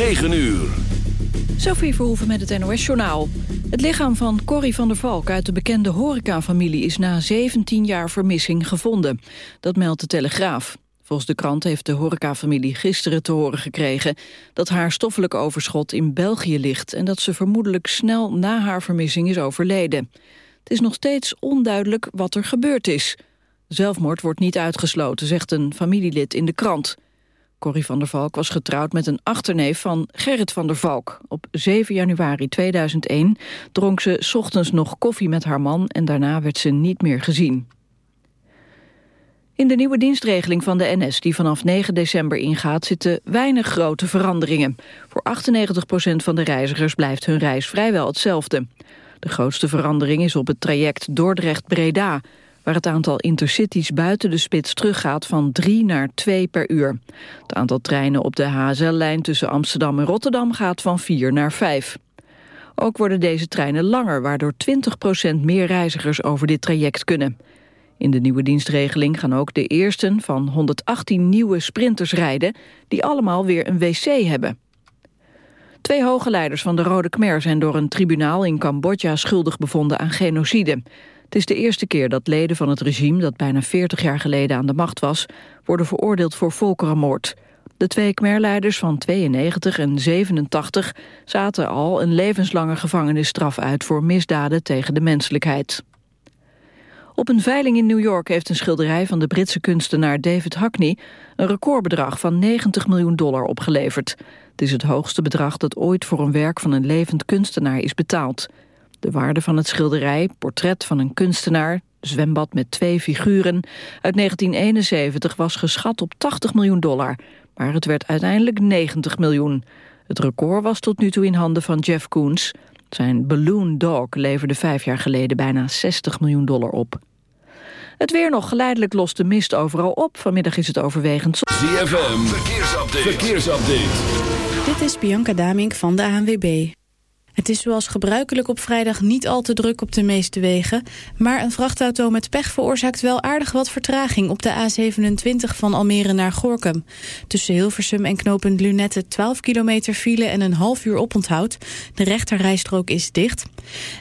9 uur. Sophie Verhoeven met het NOS-journaal. Het lichaam van Corrie van der Valk uit de bekende horecafamilie... is na 17 jaar vermissing gevonden. Dat meldt de Telegraaf. Volgens de krant heeft de horecafamilie gisteren te horen gekregen... dat haar stoffelijk overschot in België ligt... en dat ze vermoedelijk snel na haar vermissing is overleden. Het is nog steeds onduidelijk wat er gebeurd is. Zelfmoord wordt niet uitgesloten, zegt een familielid in de krant... Corrie van der Valk was getrouwd met een achterneef van Gerrit van der Valk. Op 7 januari 2001 dronk ze ochtends nog koffie met haar man... en daarna werd ze niet meer gezien. In de nieuwe dienstregeling van de NS die vanaf 9 december ingaat... zitten weinig grote veranderingen. Voor 98% van de reizigers blijft hun reis vrijwel hetzelfde. De grootste verandering is op het traject Dordrecht-Breda waar het aantal intercities buiten de spits teruggaat van 3 naar 2 per uur. Het aantal treinen op de HSL-lijn tussen Amsterdam en Rotterdam gaat van 4 naar 5. Ook worden deze treinen langer, waardoor 20% meer reizigers over dit traject kunnen. In de nieuwe dienstregeling gaan ook de eersten van 118 nieuwe sprinters rijden... die allemaal weer een wc hebben. Twee hoge leiders van de Rode Khmer zijn door een tribunaal in Cambodja schuldig bevonden aan genocide. Het is de eerste keer dat leden van het regime dat bijna 40 jaar geleden aan de macht was, worden veroordeeld voor volkerenmoord. De twee Khmer-leiders van 92 en 87 zaten al een levenslange gevangenisstraf uit voor misdaden tegen de menselijkheid. Op een veiling in New York heeft een schilderij van de Britse kunstenaar David Hackney een recordbedrag van 90 miljoen dollar opgeleverd. Het is het hoogste bedrag dat ooit voor een werk van een levend kunstenaar is betaald. De waarde van het schilderij, portret van een kunstenaar, zwembad met twee figuren, uit 1971 was geschat op 80 miljoen dollar, maar het werd uiteindelijk 90 miljoen. Het record was tot nu toe in handen van Jeff Koons. Zijn Balloon Dog leverde vijf jaar geleden bijna 60 miljoen dollar op. Het weer nog geleidelijk lost de mist overal op. Vanmiddag is het overwegend... ZFM, verkeersupdate. verkeersupdate. Dit is Bianca Damink van de ANWB. Het is zoals gebruikelijk op vrijdag niet al te druk op de meeste wegen. Maar een vrachtauto met pech veroorzaakt wel aardig wat vertraging... op de A27 van Almere naar Gorkum. Tussen Hilversum en knooppunt Lunette 12 kilometer file... en een half uur oponthoud. De rechterrijstrook is dicht.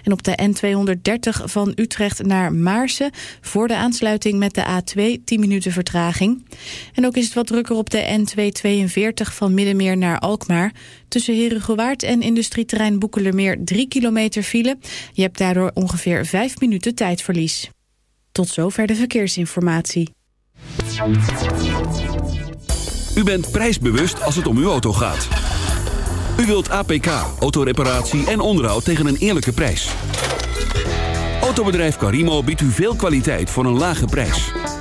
En op de N230 van Utrecht naar Maarsen... voor de aansluiting met de A2 10 minuten vertraging. En ook is het wat drukker op de N242 van Middenmeer naar Alkmaar... Tussen Herugewaard en industrieterrein Boekelermeer 3 kilometer file. Je hebt daardoor ongeveer 5 minuten tijdverlies. Tot zover de verkeersinformatie. U bent prijsbewust als het om uw auto gaat. U wilt APK, autoreparatie en onderhoud tegen een eerlijke prijs. Autobedrijf Carimo biedt u veel kwaliteit voor een lage prijs.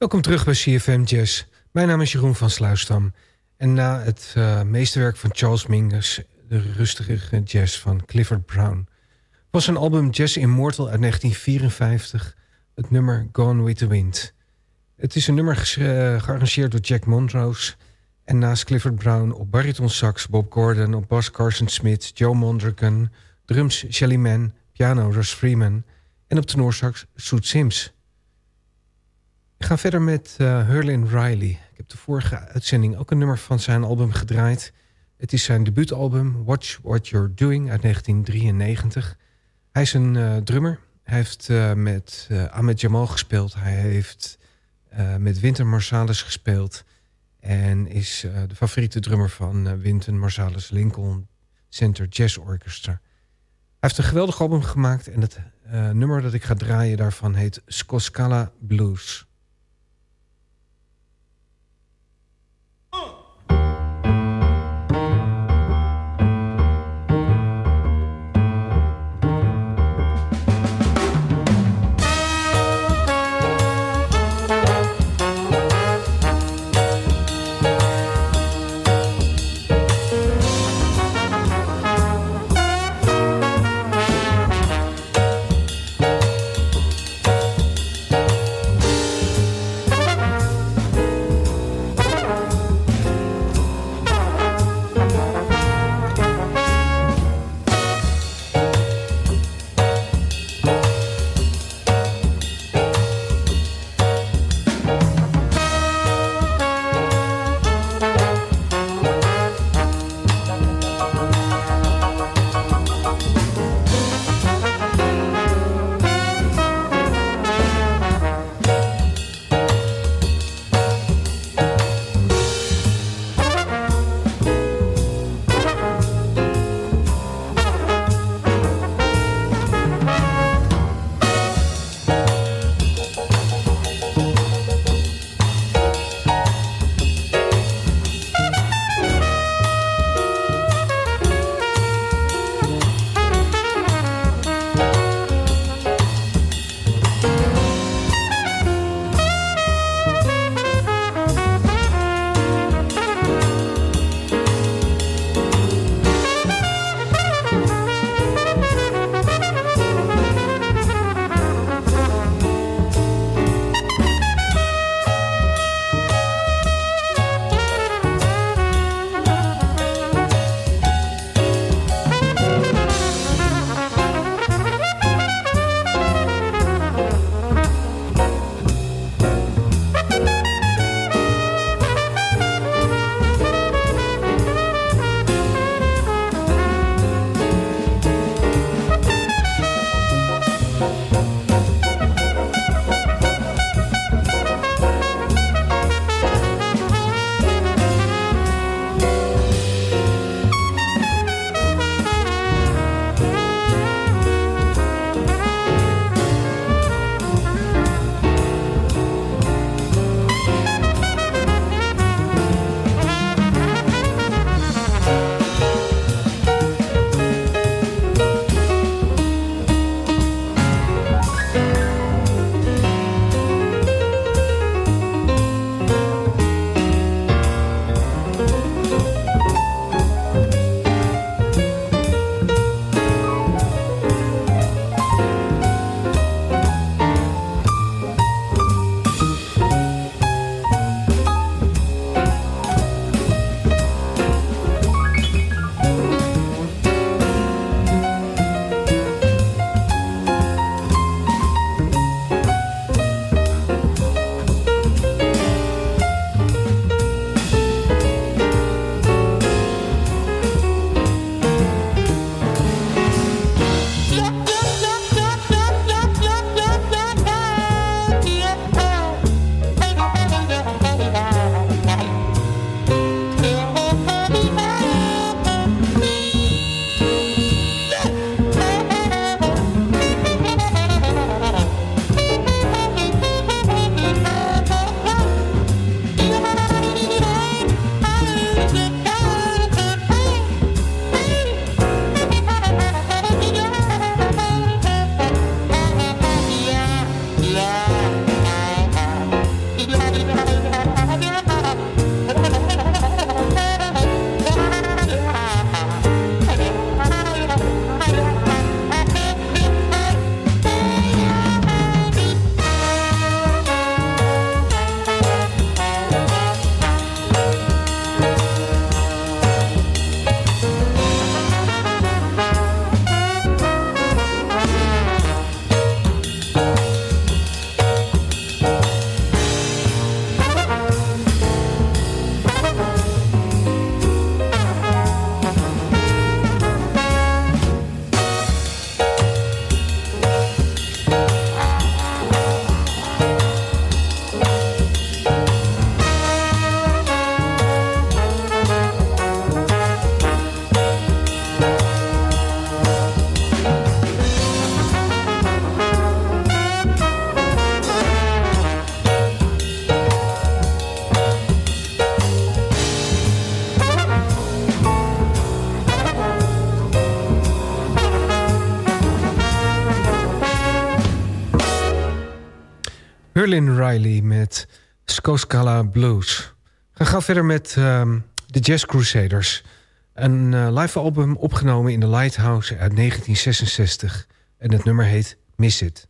Welkom terug bij CFM Jazz. Mijn naam is Jeroen van Sluisdam. En na het uh, meesterwerk van Charles Mingus... de rustige jazz van Clifford Brown... was een album Jazz Immortal uit 1954... het nummer Gone With The Wind. Het is een nummer uh, gearrangeerd door Jack Montrose... en naast Clifford Brown op bariton sax Bob Gordon... op bas Carson Smith, Joe Mondragon... drums Shelly Mann, piano Russ Freeman... en op tenorsax Soet Sims... Ik ga verder met uh, Hurlin Riley. Ik heb de vorige uitzending ook een nummer van zijn album gedraaid. Het is zijn debuutalbum Watch What You're Doing uit 1993. Hij is een uh, drummer. Hij heeft uh, met Ahmed Jamal gespeeld. Hij heeft met Winter Marsalis gespeeld. En is de favoriete drummer van Winter Marsalis Lincoln Center Jazz Orchestra. Hij heeft een geweldig album gemaakt. En het nummer dat ik ga draaien daarvan heet Skoscala Blues. Hurlin Riley met Skoskala Blues. We gaan verder met um, de Jazz Crusaders. Een uh, live album opgenomen in de Lighthouse uit 1966. En het nummer heet Miss It.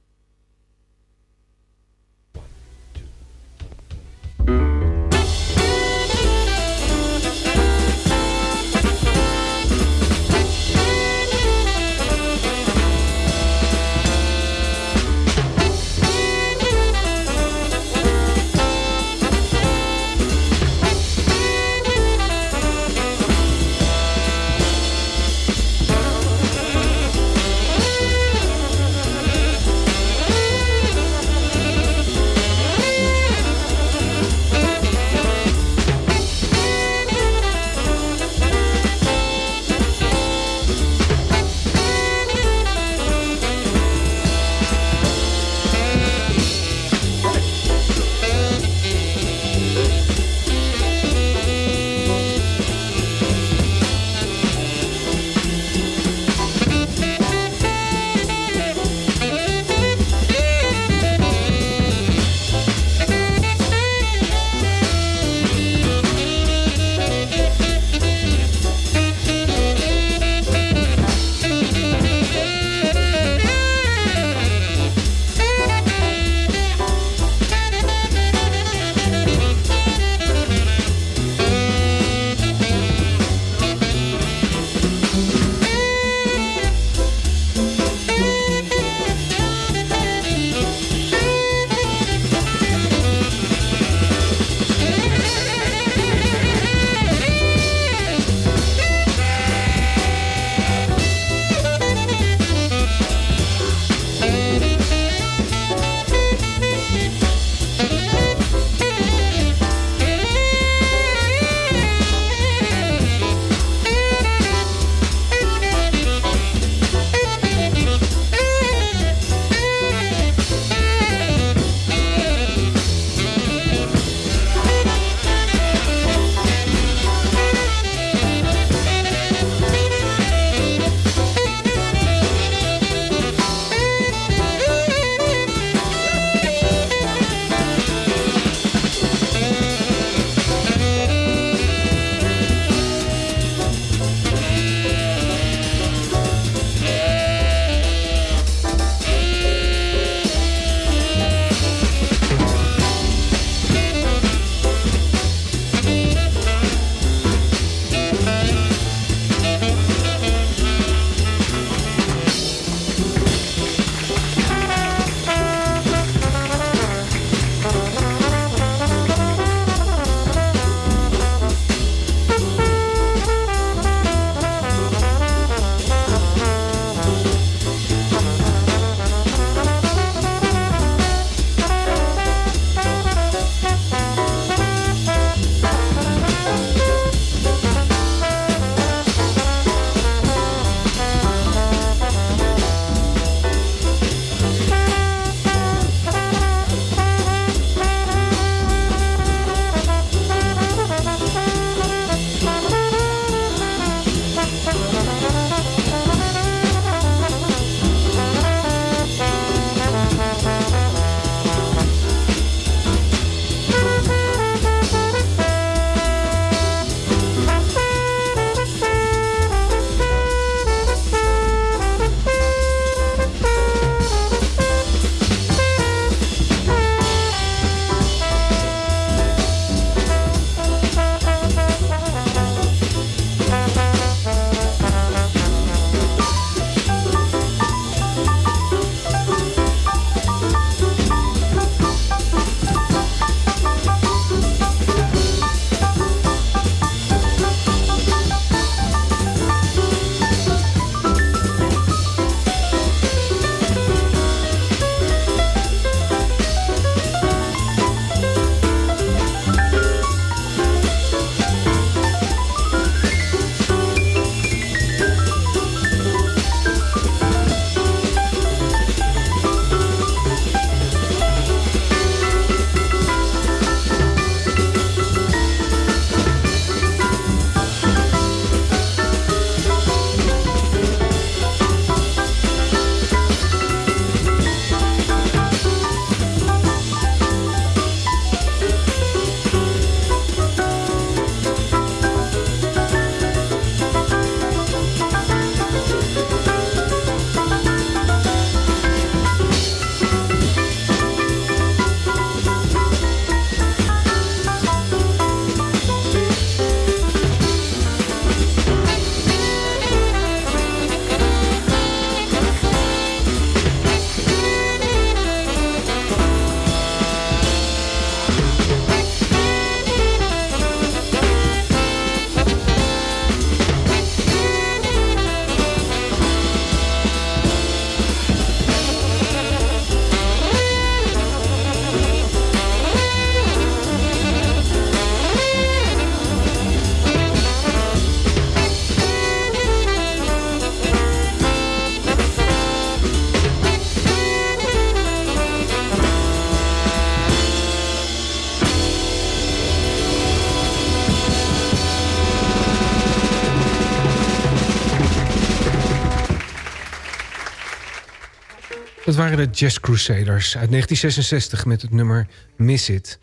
De Jazz Crusaders uit 1966 met het nummer Miss It.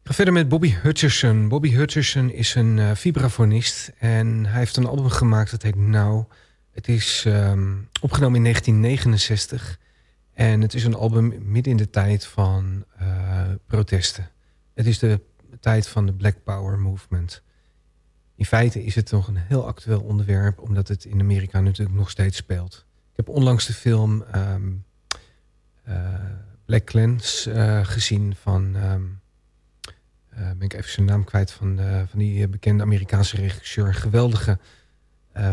Ik ga verder met Bobby Hutcherson. Bobby Hutcherson is een uh, vibrafonist en hij heeft een album gemaakt dat heet Now. Het is um, opgenomen in 1969 en het is een album midden in de tijd van uh, protesten. Het is de tijd van de Black Power Movement. In feite is het nog een heel actueel onderwerp... omdat het in Amerika natuurlijk nog steeds speelt. Ik heb onlangs de film uh, Black Clans uh, gezien van... Um, uh, ben ik even zijn naam kwijt van, de, van die bekende Amerikaanse regisseur. geweldige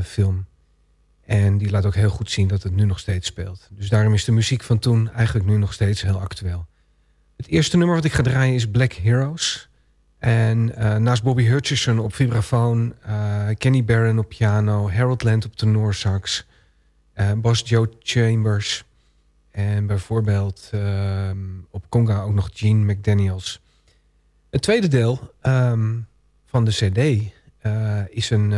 film. En die laat ook heel goed zien dat het nu nog steeds speelt. Dus daarom is de muziek van toen eigenlijk nu nog steeds heel actueel. Het eerste nummer wat ik ga draaien is Black Heroes... En naast Bobby Hutcherson op vibrafoon, Kenny Barron op piano, Harold Land op tenorsax, uh, Bas Joe Chambers en bijvoorbeeld ehm, op conga ook nog Gene McDaniels. Het tweede deel um, van de cd is een,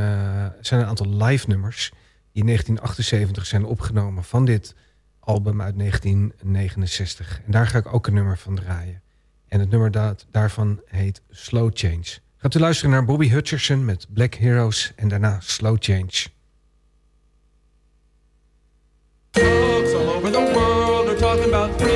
zijn een aantal live nummers die in 1978 zijn opgenomen van dit album uit 1969. En daar ga ik ook een nummer van draaien. En het nummer daarvan heet Slow Change. Gaat u luisteren naar Bobby Hutcherson met Black Heroes en daarna Slow Change. All over the world talking about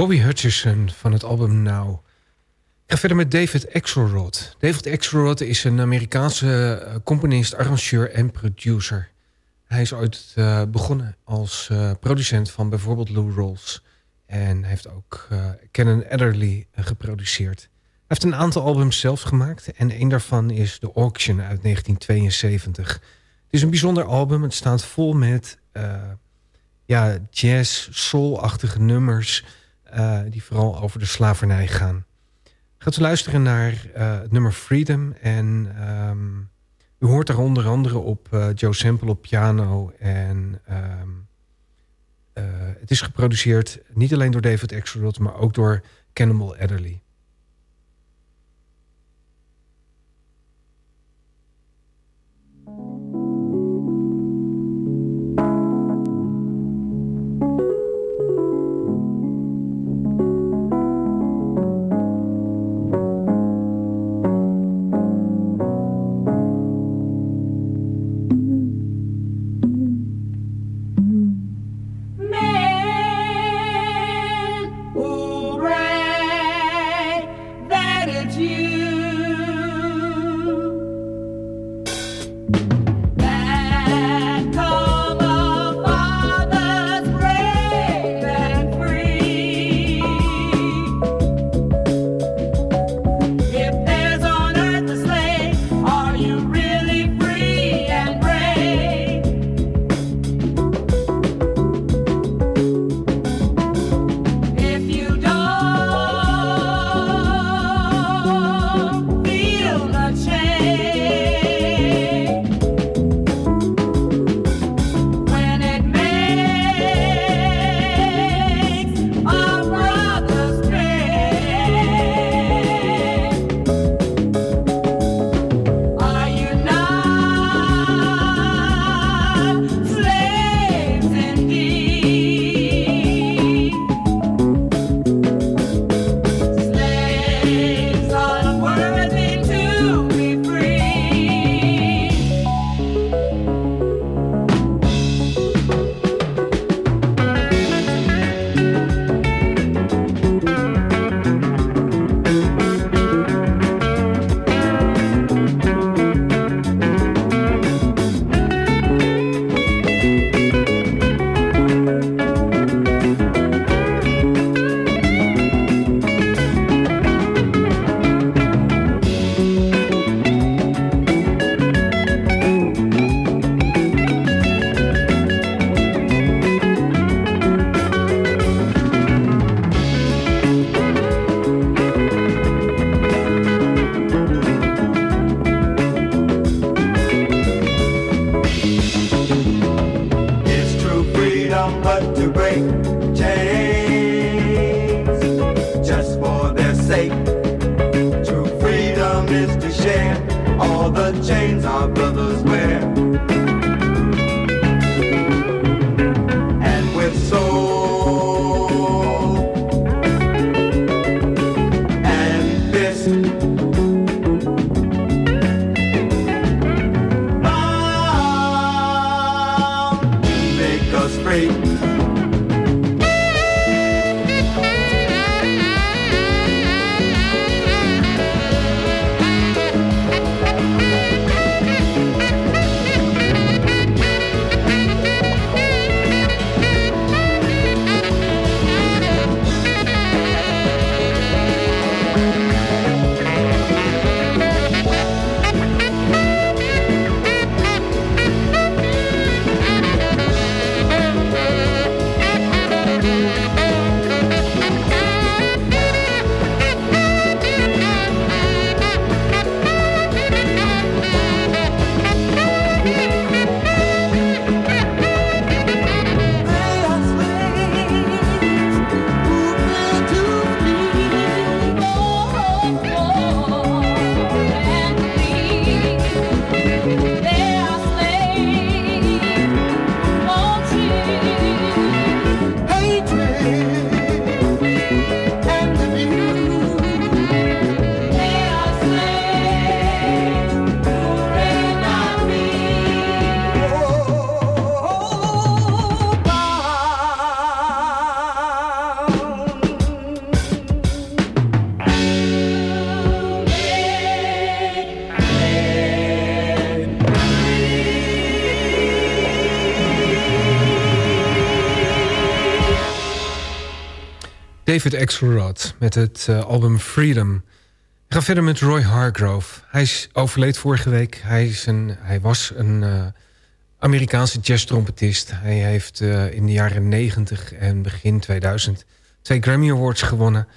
Bobby Hutcherson van het album Now. Ik ga verder met David Axelrod. David Axelrod is een Amerikaanse eh, componist, arrangeur en producer. Hij is ooit uh, begonnen als uh, producent van bijvoorbeeld Lou Rawls. En heeft ook uh, Canon Adderley geproduceerd. Hij heeft een aantal albums zelf gemaakt. En een daarvan is The Auction uit 1972. Het is een bijzonder album. Het staat vol met ja, jazz, soul-achtige nummers... Uh, die vooral over de slavernij gaan. Gaat u luisteren naar uh, het nummer Freedom. En um, u hoort daar onder andere op uh, Joe Sample op piano. En um, het is geproduceerd niet alleen door David Axelrod... maar ook door Cannibal Adderley. David Axelrod met het uh, album Freedom. Ik ga verder met Roy Hargrove. Hij is overleed vorige week. Hij, is een, hij was een uh, Amerikaanse jazztrompetist. Hij heeft uh, in de jaren 90 en begin 2000 twee Grammy Awards gewonnen.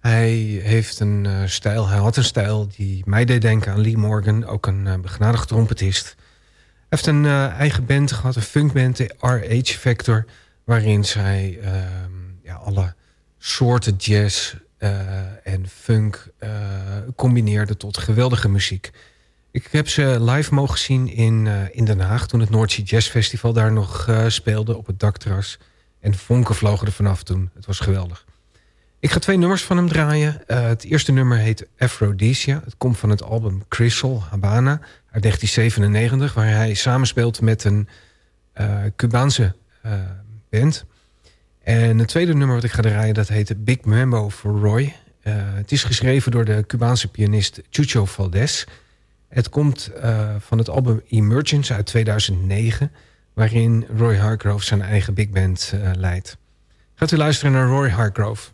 Hij heeft een stijl, hij had een stijl die mij deed denken aan Lee Morgan, ook een begnadigd trompetist. Hij heeft een eigen band gehad, een funkband, de RH Factor, waarin zij ehm, ja, alle soorten jazz uh, en funk uh, combineerde tot geweldige muziek. Ik heb ze live mogen zien in, uh, in Den Haag... toen het Noordzee Jazz Festival daar nog speelde op het dakterras. En vonken vlogen er vanaf toen. Het was geweldig. Ik ga twee nummers van hem draaien. het eerste nummer heet Aphrodisia. Het komt van het album Crystal Habana uit 1997... waar hij samenspeelt met een Cubaanse band... En het tweede nummer wat ik ga draaien, dat heet Big Mambo for Roy. Uh, het is geschreven door de Cubaanse pianist Chucho Valdez. Het komt uh, van het album Emergence uit 2009... waarin Roy Hargrove zijn eigen big band uh, leidt. Gaat u luisteren naar Roy Hargrove.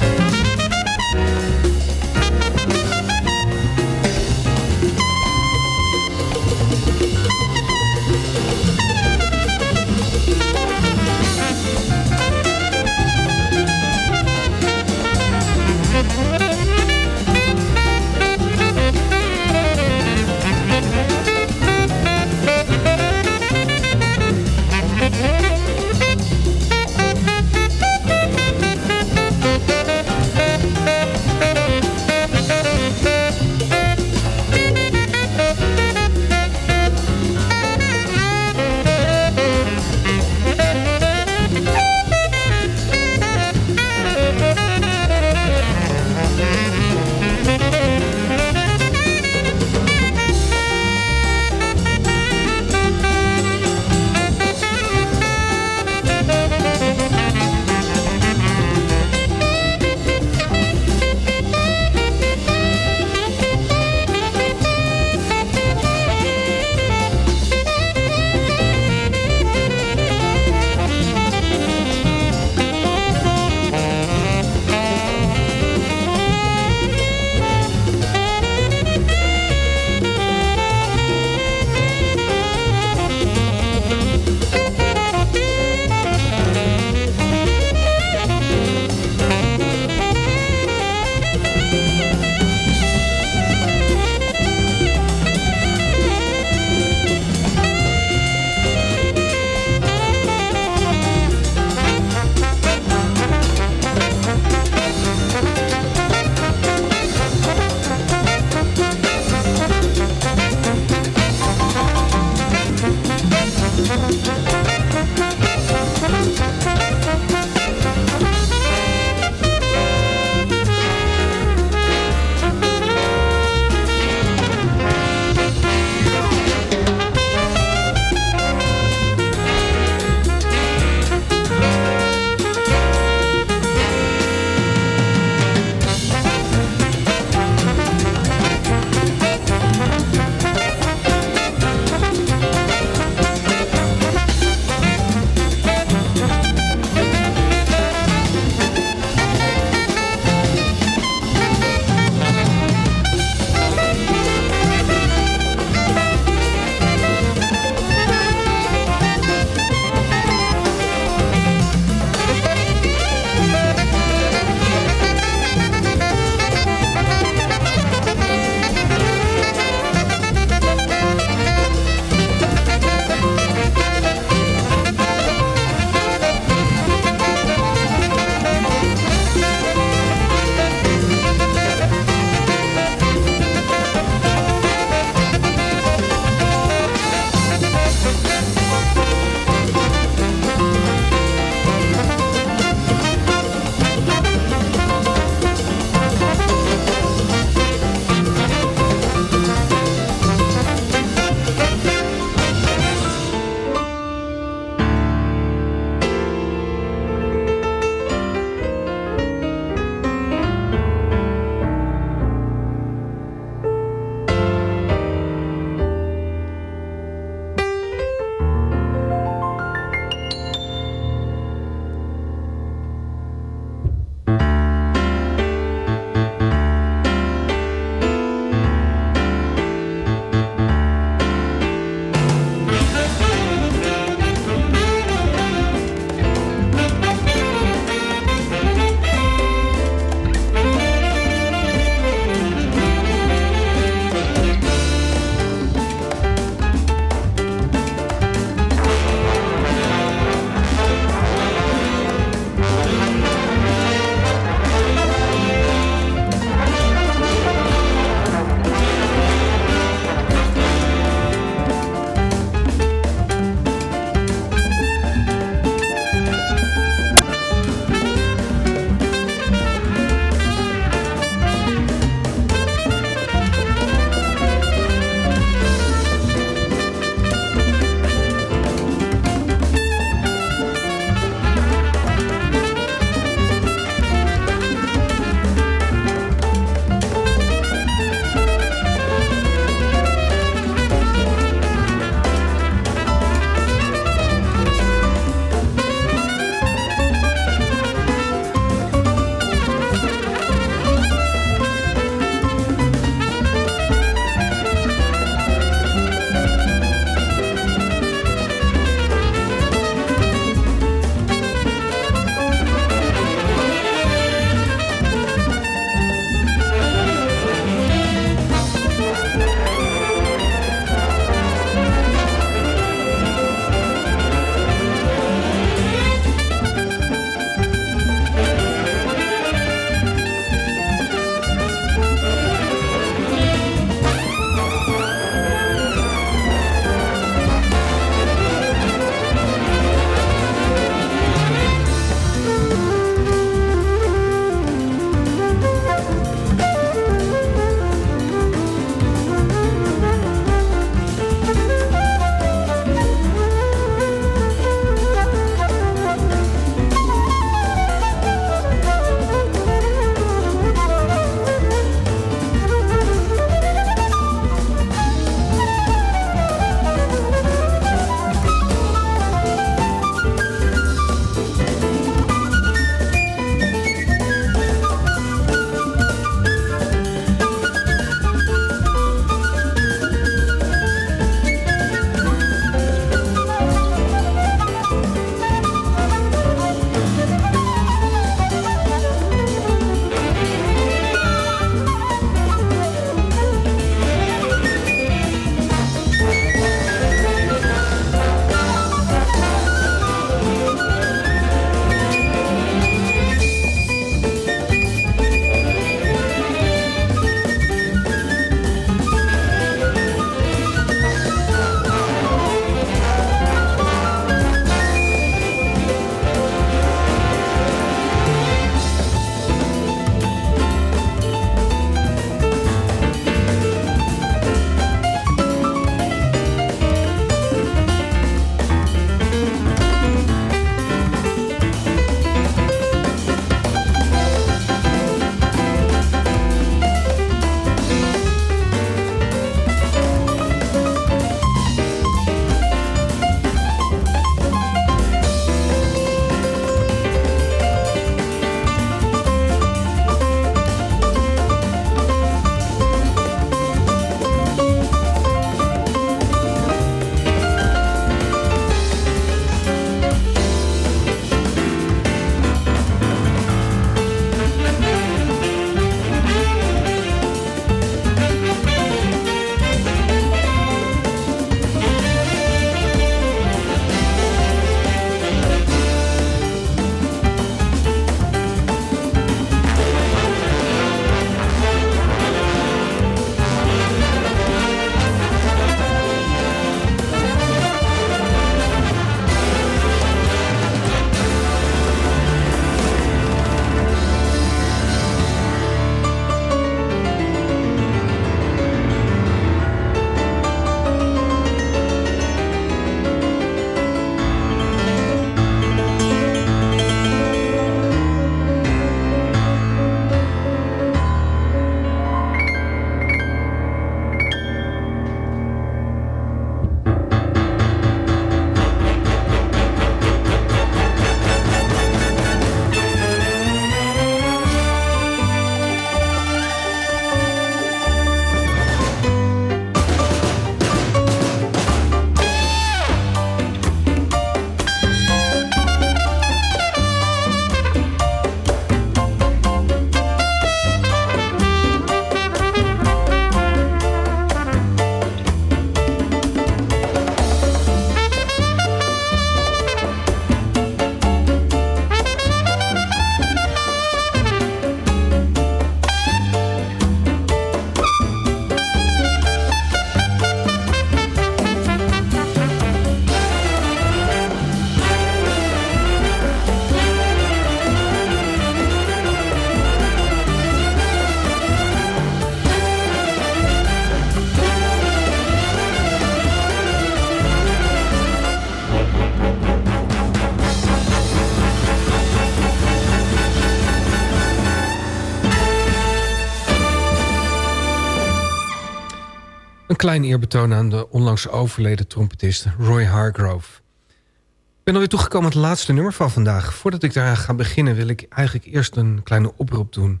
Klein eerbetoon aan de onlangs overleden trompetist Roy Hargrove. Ik ben alweer toegekomen aan het laatste nummer van vandaag. Voordat ik daar ga beginnen wil ik eigenlijk eerst een kleine oproep doen.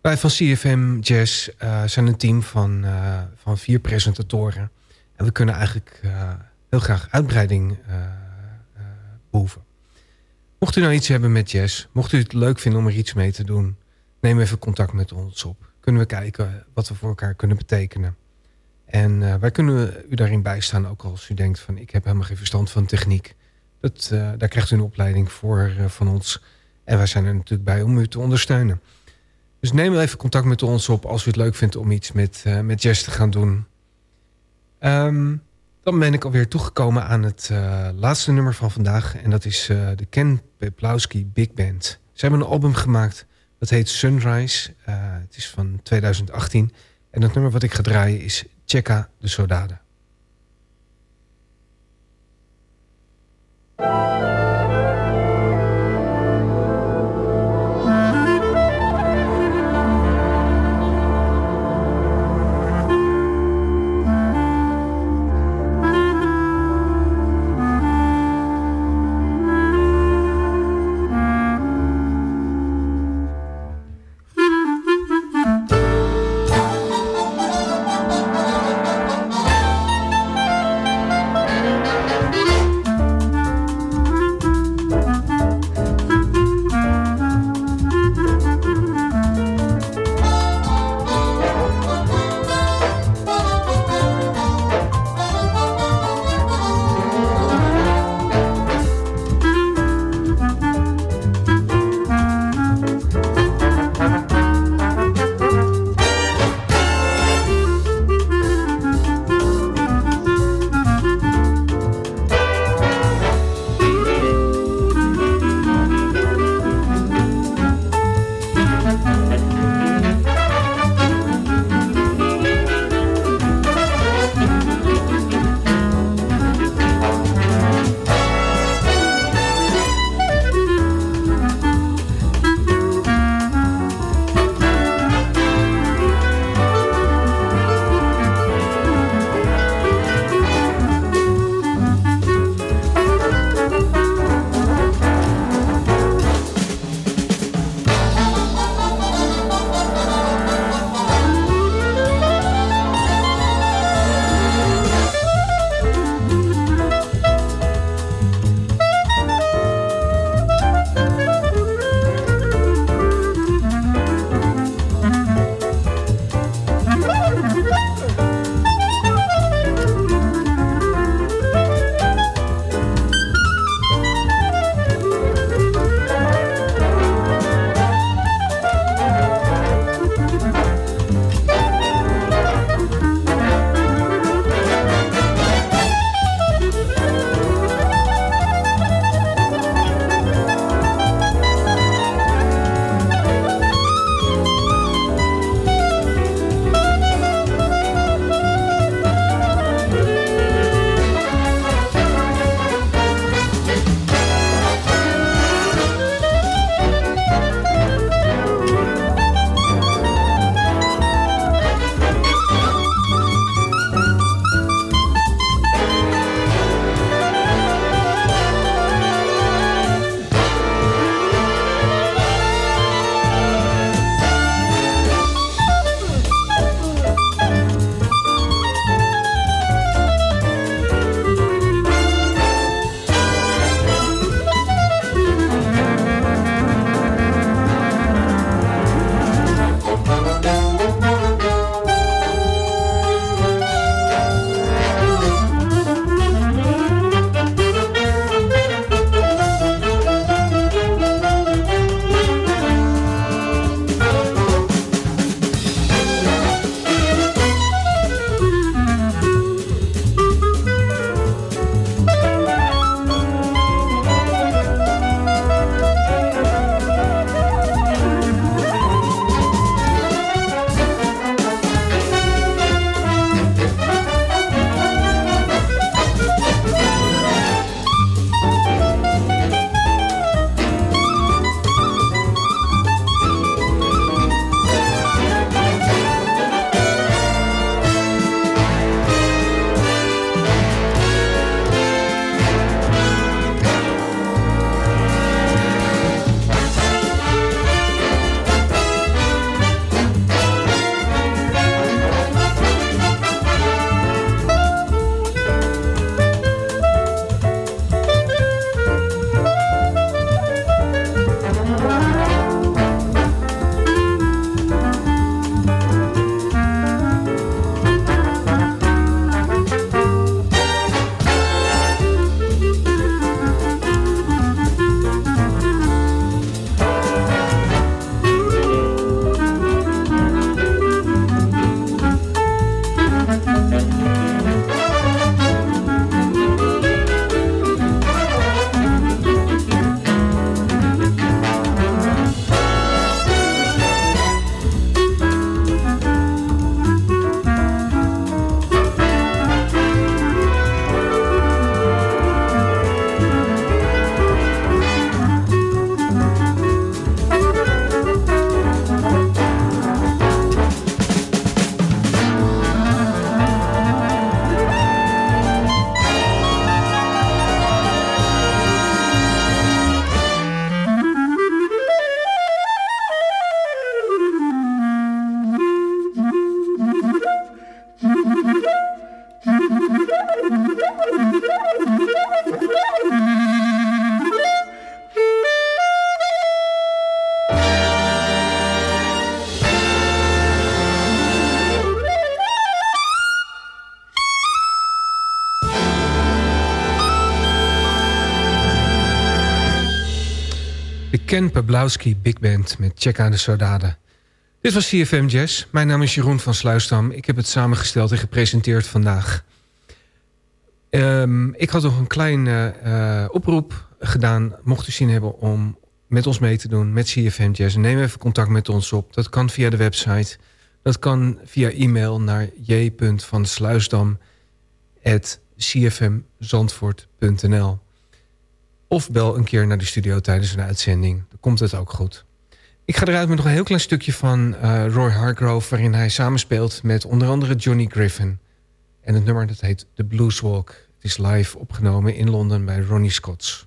Wij van CFM Jazz uh, zijn een team van, uh, van vier presentatoren. En we kunnen eigenlijk uh, heel graag uitbreiding behoeven. Mocht u nou iets hebben met jazz, mocht u het leuk vinden om er iets mee te doen... neem even contact met ons op. Kunnen we kijken wat we voor elkaar kunnen betekenen. En wij kunnen u daarin bijstaan, ook als u denkt van... ik heb helemaal geen verstand van techniek. Dat, daar krijgt u een opleiding voor van ons. En wij zijn er natuurlijk bij om u te ondersteunen. Dus neem even contact met ons op als u het leuk vindt om iets met, met jazz te gaan doen. Um, dan ben ik alweer toegekomen aan het laatste nummer van vandaag. En dat is de Ken Peplowski Big Band. Ze hebben een album gemaakt, dat heet Sunrise. het is van 2018. En het nummer wat ik ga draaien is Checka de Sodade. Ken Pablowski Big Band met Check aan de Saudade. Dit was CFM Jazz. Mijn naam is Jeroen van Sluisdam. Ik heb het samengesteld en gepresenteerd vandaag. Um, ik had nog een kleine uh, oproep gedaan. Mocht u zin hebben om met ons mee te doen met CFM Jazz... neem even contact met ons op. Dat kan via de website. Dat kan via e-mail naar j.vansluisdam.cfmzandvoort.nl Of bel een keer naar de studio tijdens een uitzending. Dan komt het ook goed. Ik ga eruit met nog een heel klein stukje van uh, Roy Hargrove... waarin hij samenspeelt met onder andere Johnny Griffin. En het nummer dat heet The Blues Walk. Het is live opgenomen in Londen bij Ronnie Scott's.